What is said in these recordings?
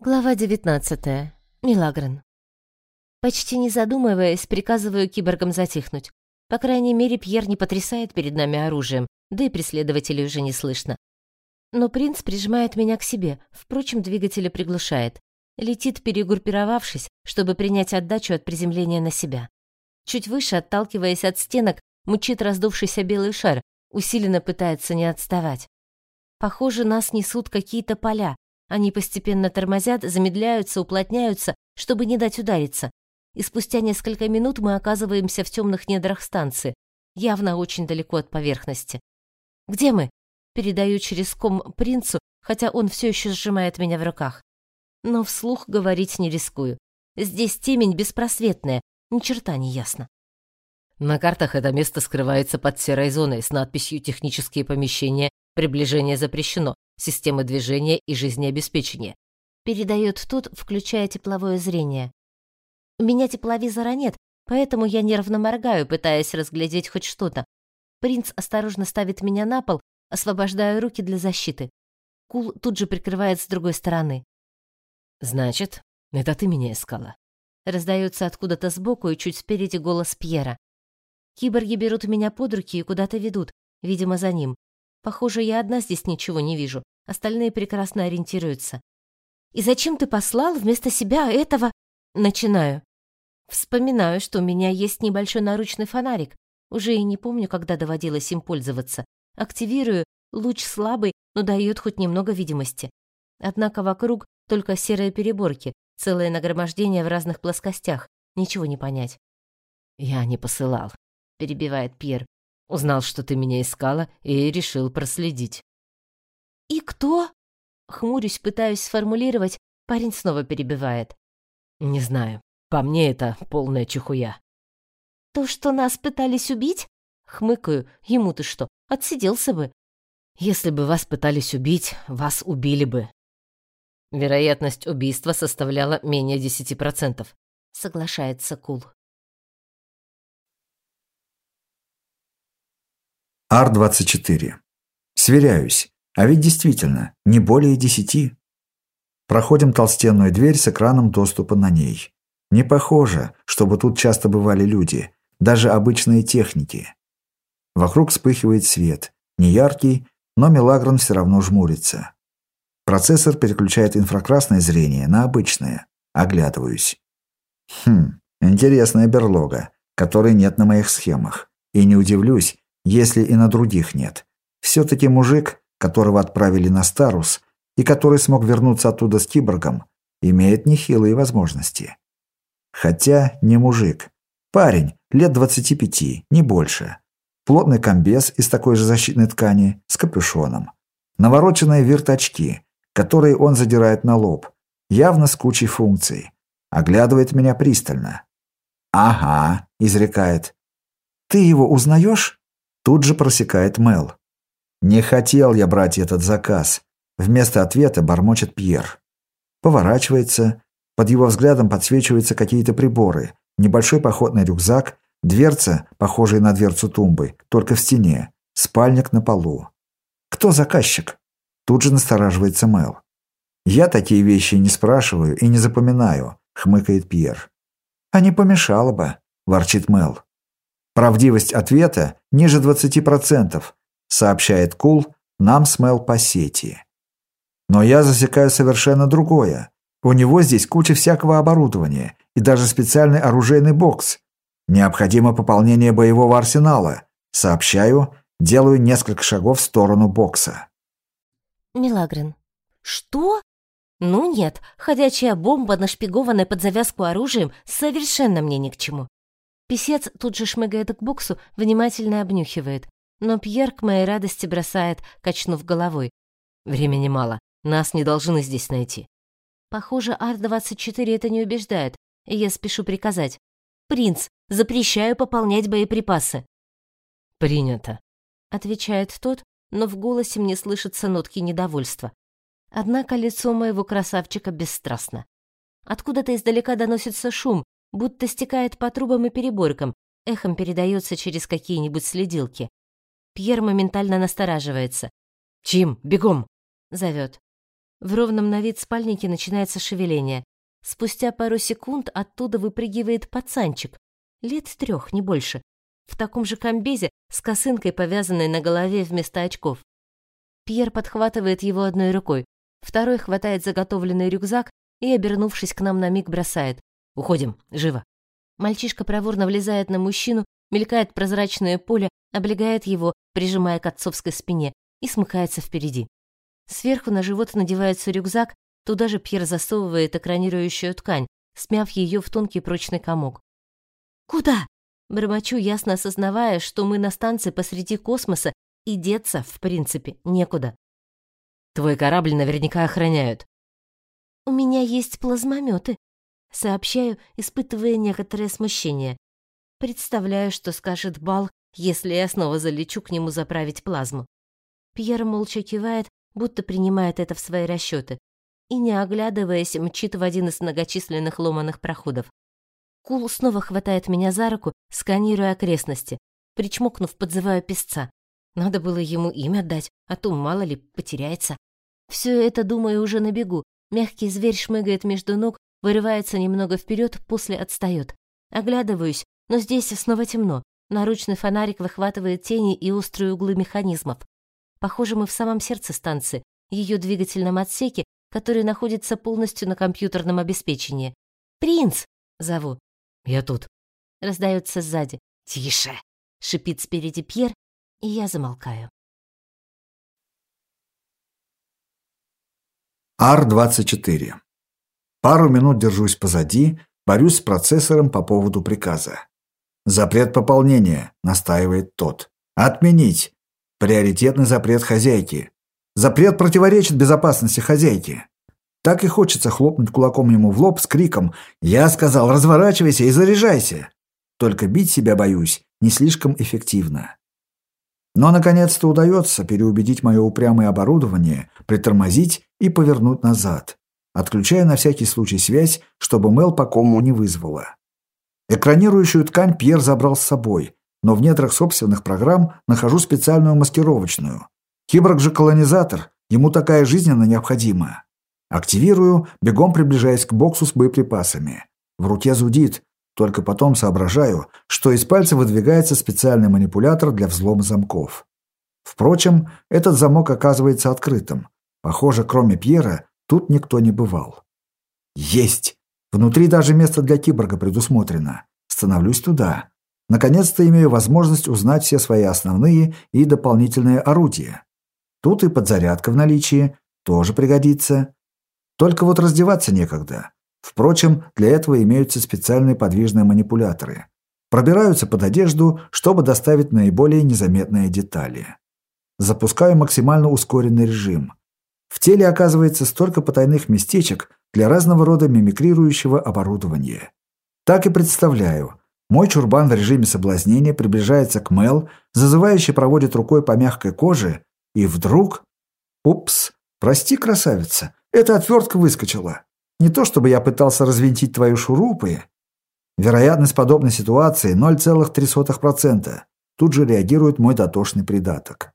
Глава 19. Милагрен. Почти не задумываясь, приказываю киборгам затихнуть. По крайней мере, Пьер не потрясает перед нами оружием, да и преследователей уже не слышно. Но принц прижимает меня к себе, впрочем, двигатели приглушает. Летит, перегруппировавшись, чтобы принять отдачу от приземления на себя. Чуть выше, отталкиваясь от стенок, мучит раздувшийся белый шар, усиленно пытается не отставать. Похоже, нас несут какие-то поля, они постепенно тормозят, замедляются, уплотняются, чтобы не дать удариться. И спустя несколько минут мы оказываемся в темных недрах станции, явно очень далеко от поверхности. «Где мы?» Передаю через ком принцу, хотя он все еще сжимает меня в руках. Но вслух говорить не рискую. Здесь темень беспросветная, ни черта не ясно. На картах это место скрывается под серой зоной с надписью «Технические помещения. Приближение запрещено системы движения и жизнеобеспечения. Передает тут, включая тепловое зрение. У меня тепловизора нет, поэтому я нервно моргаю, пытаясь разглядеть хоть что-то. Принц осторожно ставит меня на пол, освобождая руки для защиты. Кул тут же прикрывает с другой стороны. «Значит, это ты меня искала?» Раздается откуда-то сбоку и чуть спереди голос Пьера. Киборги берут меня под руки и куда-то ведут, видимо, за ним. Похоже, я одна здесь ничего не вижу. Остальные прекрасно ориентируются. «И зачем ты послал вместо себя этого?» Начинаю. Вспоминаю, что у меня есть небольшой наручный фонарик. Уже и не помню, когда доводилось им пользоваться. Активирую, луч слабый, но дает хоть немного видимости. Однако вокруг только серые переборки, целое нагромождение в разных плоскостях. Ничего не понять. «Я не посылал», — перебивает Пьер. Узнал, что ты меня искала, и решил проследить. «И кто?» Хмурюсь, пытаюсь сформулировать, парень снова перебивает. «Не знаю. По мне это полная чехуя». «То, что нас пытались убить?» Хмыкаю. Ему-то что, отсиделся бы. «Если бы вас пытались убить, вас убили бы». Вероятность убийства составляла менее десяти процентов. Соглашается Кул. Ар-24. Сверяюсь. А ведь действительно, не более десяти. Проходим толстенную дверь с экраном доступа на ней. Не похоже, чтобы тут часто бывали люди, даже обычные техники. Вокруг вспыхивает свет. Не яркий, но Мелагрон все равно жмурится. Процессор переключает инфракрасное зрение на обычное. Оглядываюсь. Хм, интересная берлога, которой нет на моих схемах. И не удивлюсь, если и на других нет. Все-таки мужик, которого отправили на Старус, и который смог вернуться оттуда с киборгом, имеет нехилые возможности. Хотя не мужик. Парень, лет 25, не больше. Плотный комбез из такой же защитной ткани, с капюшоном. Навороченные вирточки, которые он задирает на лоб, явно с кучей функций. Оглядывает меня пристально. «Ага», — изрекает. «Ты его узнаешь?» Тут же просекает Мел. «Не хотел я брать этот заказ», — вместо ответа бормочет Пьер. Поворачивается, под его взглядом подсвечиваются какие-то приборы, небольшой походный рюкзак, дверца, похожая на дверцу тумбы, только в стене, спальник на полу. «Кто заказчик?» Тут же настораживается Мел. «Я такие вещи не спрашиваю и не запоминаю», — хмыкает Пьер. «А не помешало бы», — ворчит Мел. Правдивость ответа ниже 20%, сообщает Кул нам смел по сети. Но я засекаю совершенно другое. У него здесь куча всякого оборудования и даже специальный оружейный бокс. Необходимо пополнение боевого арсенала. Сообщаю, делаю несколько шагов в сторону бокса. Милагрен. Что? Ну нет, ходячая бомба, нашпигованная под завязку оружием, совершенно мне ни к чему. Песец тут же шмыгает к боксу, внимательно обнюхивает. Но Пьер к моей радости бросает, качнув головой. «Времени мало. Нас не должны здесь найти». Похоже, Ар-24 это не убеждает, и я спешу приказать. «Принц, запрещаю пополнять боеприпасы». «Принято», — отвечает тот, но в голосе мне слышатся нотки недовольства. Однако лицо моего красавчика бесстрастно. Откуда-то издалека доносится шум, будто стекает по трубам и переборкам, эхом передается через какие-нибудь следилки. Пьер моментально настораживается. «Чим, бегом!» — зовет. В ровном на вид спальнике начинается шевеление. Спустя пару секунд оттуда выпрыгивает пацанчик. Лет трех, не больше. В таком же комбезе с косынкой, повязанной на голове вместо очков. Пьер подхватывает его одной рукой. Второй хватает заготовленный рюкзак и, обернувшись к нам на миг, бросает. «Уходим, живо!» Мальчишка проворно влезает на мужчину, мелькает прозрачное поле, облегает его, прижимая к отцовской спине, и смыкается впереди. Сверху на живот надевается рюкзак, туда же Пьер засовывает экранирующую ткань, смяв ее в тонкий прочный комок. «Куда?» Бормочу, ясно осознавая, что мы на станции посреди космоса, и деться, в принципе, некуда. Твой корабль наверняка охраняют. У меня есть плазмометы, сообщаю, испытывая некоторое смущение. Представляю, что скажет Бал, если я снова залечу к нему заправить плазму. Пьер молча кивает, будто принимает это в свои расчеты, и, не оглядываясь, мчит в один из многочисленных ломаных проходов. Кул снова хватает меня за руку, сканируя окрестности. Причмокнув, подзываю песца. Надо было ему имя дать, а то, мало ли, потеряется. Все это думаю уже на бегу. Мягкий зверь шмыгает между ног, вырывается немного вперед, после отстает. Оглядываюсь, но здесь снова темно. Наручный фонарик выхватывает тени и острые углы механизмов. Похоже, мы в самом сердце станции, ее двигательном отсеке, который находится полностью на компьютерном обеспечении. «Принц!» — зову. «Я тут». Раздается сзади. «Тише!» — шипит спереди Пьер, и я замолкаю. Ар-24. Пару минут держусь позади, борюсь с процессором по поводу приказа. «Запрет пополнения», — настаивает тот. «Отменить. Приоритетный запрет хозяйки. Запрет противоречит безопасности хозяйки. Так и хочется хлопнуть кулаком ему в лоб с криком «Я сказал, разворачивайся и заряжайся!» Только бить себя боюсь не слишком эффективно. Но наконец-то удается переубедить мое упрямое оборудование, притормозить и повернуть назад, отключая на всякий случай связь, чтобы Мел по кому не вызвала. Экранирующую ткань Пьер забрал с собой, но в недрах собственных программ нахожу специальную маскировочную. Киборг же колонизатор, ему такая жизненно необходима. Активирую, бегом приближаясь к боксу с боеприпасами. В руке зудит, только потом соображаю, что из пальца выдвигается специальный манипулятор для взлома замков. Впрочем, этот замок оказывается открытым. Похоже, кроме Пьера, тут никто не бывал. Есть! Внутри даже место для киборга предусмотрено. Становлюсь туда. Наконец-то имею возможность узнать все свои основные и дополнительные орудия. Тут и подзарядка в наличии, тоже пригодится. Только вот раздеваться некогда. Впрочем, для этого имеются специальные подвижные манипуляторы. Пробираются под одежду, чтобы доставить наиболее незаметные детали. Запускаю максимально ускоренный режим. В теле оказывается столько потайных местечек для разного рода мимикрирующего оборудования. Так и представляю, мой чурбан в режиме соблазнения приближается к Мел, зазывающе проводит рукой по мягкой коже, и вдруг... Упс, прости, красавица, эта отвертка выскочила. Не то чтобы я пытался развинтить твои шурупы. Вероятность подобной ситуации 0,03%. Тут же реагирует мой дотошный придаток.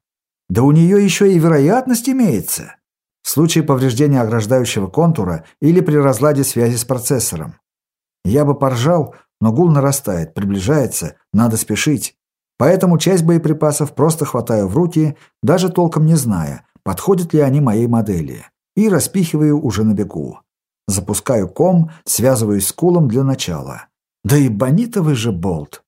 Да у нее еще и вероятность имеется. В случае повреждения ограждающего контура или при разладе связи с процессором. Я бы поржал, но гул нарастает, приближается, надо спешить. Поэтому часть боеприпасов просто хватаю в руки, даже толком не зная, подходят ли они моей модели, и распихиваю уже на бегу. Запускаю ком, связываюсь с кулом для начала. Да и бонитовый же болт.